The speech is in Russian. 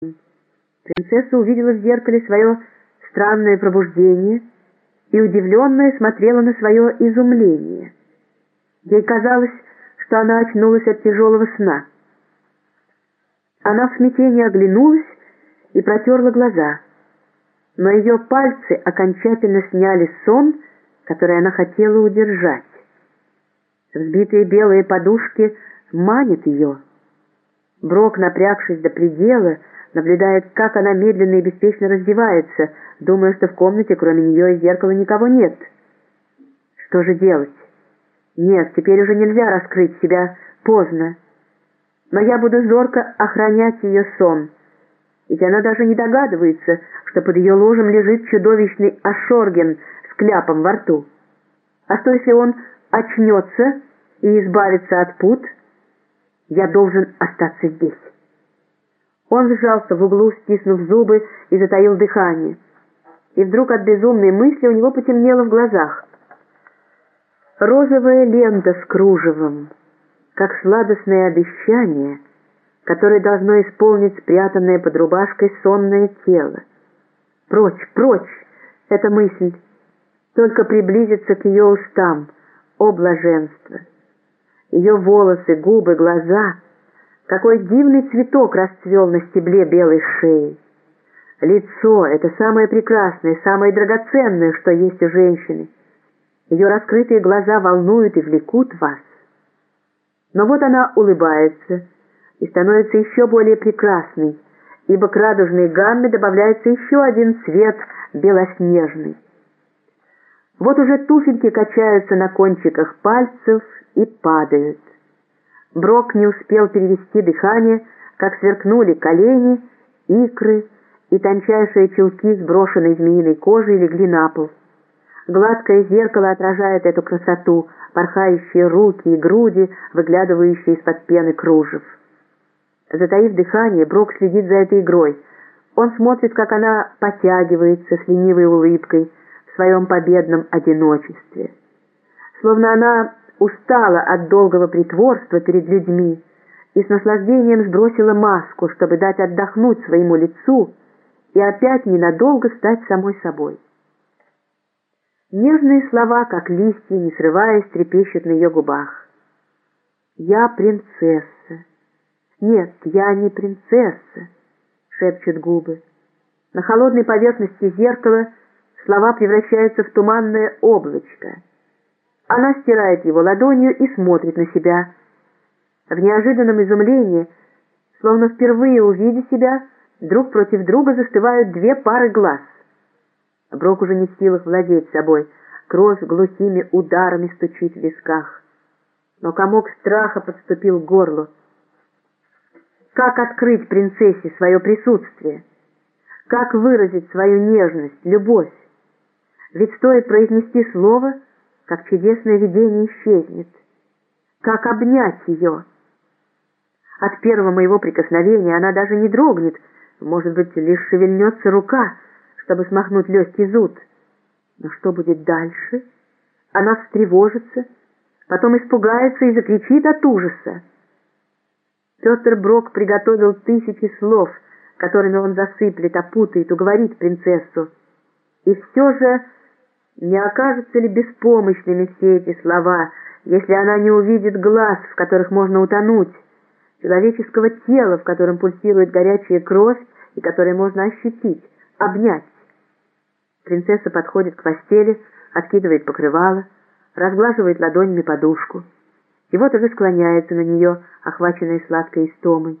Принцесса увидела в зеркале свое странное пробуждение и удивленная смотрела на свое изумление. Ей казалось, что она очнулась от тяжелого сна. Она в смятении оглянулась и протерла глаза, но ее пальцы окончательно сняли сон, который она хотела удержать. Взбитые белые подушки манят ее. Брок, напрягшись до предела, наблюдает, как она медленно и беспечно раздевается, думая, что в комнате кроме нее и зеркала никого нет. Что же делать? Нет, теперь уже нельзя раскрыть себя, поздно. Но я буду зорко охранять ее сон. Ведь она даже не догадывается, что под ее ложем лежит чудовищный Ашорген с кляпом во рту. А что, если он очнется и избавится от пут? Я должен остаться здесь. Он сжался в углу, стиснув зубы и затаил дыхание. И вдруг от безумной мысли у него потемнело в глазах. Розовая лента с кружевом, как сладостное обещание, которое должно исполнить спрятанное под рубашкой сонное тело. Прочь, прочь, эта мысль, только приблизиться к ее устам, о блаженство. Ее волосы, губы, глаза — какой дивный цветок расцвел на стебле белой шеи. Лицо — это самое прекрасное, самое драгоценное, что есть у женщины. Ее раскрытые глаза волнуют и влекут вас. Но вот она улыбается и становится еще более прекрасной, ибо к радужной гамме добавляется еще один цвет белоснежный. Вот уже туфельки качаются на кончиках пальцев и падают. Брок не успел перевести дыхание, как сверкнули колени, икры и тончайшие челки сброшенной змеиной кожи легли на пол. Гладкое зеркало отражает эту красоту, порхающие руки и груди, выглядывающие из-под пены кружев. Затаив дыхание, Брок следит за этой игрой. Он смотрит, как она потягивается с ленивой улыбкой своем победном одиночестве. Словно она устала от долгого притворства перед людьми и с наслаждением сбросила маску, чтобы дать отдохнуть своему лицу и опять ненадолго стать самой собой. Нежные слова, как листья, не срываясь, трепещут на ее губах. «Я принцесса». «Нет, я не принцесса», — шепчут губы. На холодной поверхности зеркала слова превращаются в туманное облачко — она стирает его ладонью и смотрит на себя. В неожиданном изумлении, словно впервые увидя себя, друг против друга застывают две пары глаз. Брок уже не в силах владеть собой, кровь глухими ударами стучит в висках. Но комок страха подступил к горлу. Как открыть принцессе свое присутствие? Как выразить свою нежность, любовь? Ведь стоит произнести слово — как чудесное видение исчезнет. Как обнять ее? От первого моего прикосновения она даже не дрогнет, может быть, лишь шевельнется рука, чтобы смахнуть легкий зуд. Но что будет дальше? Она встревожится, потом испугается и закричит от ужаса. Петр Брок приготовил тысячи слов, которыми он засыплет, опутает, уговорит принцессу. И все же не окажутся ли беспомощными все эти слова, если она не увидит глаз, в которых можно утонуть, человеческого тела, в котором пульсирует горячая кровь и которое можно ощутить, обнять? Принцесса подходит к постели, откидывает покрывало, разглаживает ладонями подушку. И вот уже склоняется на нее, охваченная сладкой истомой.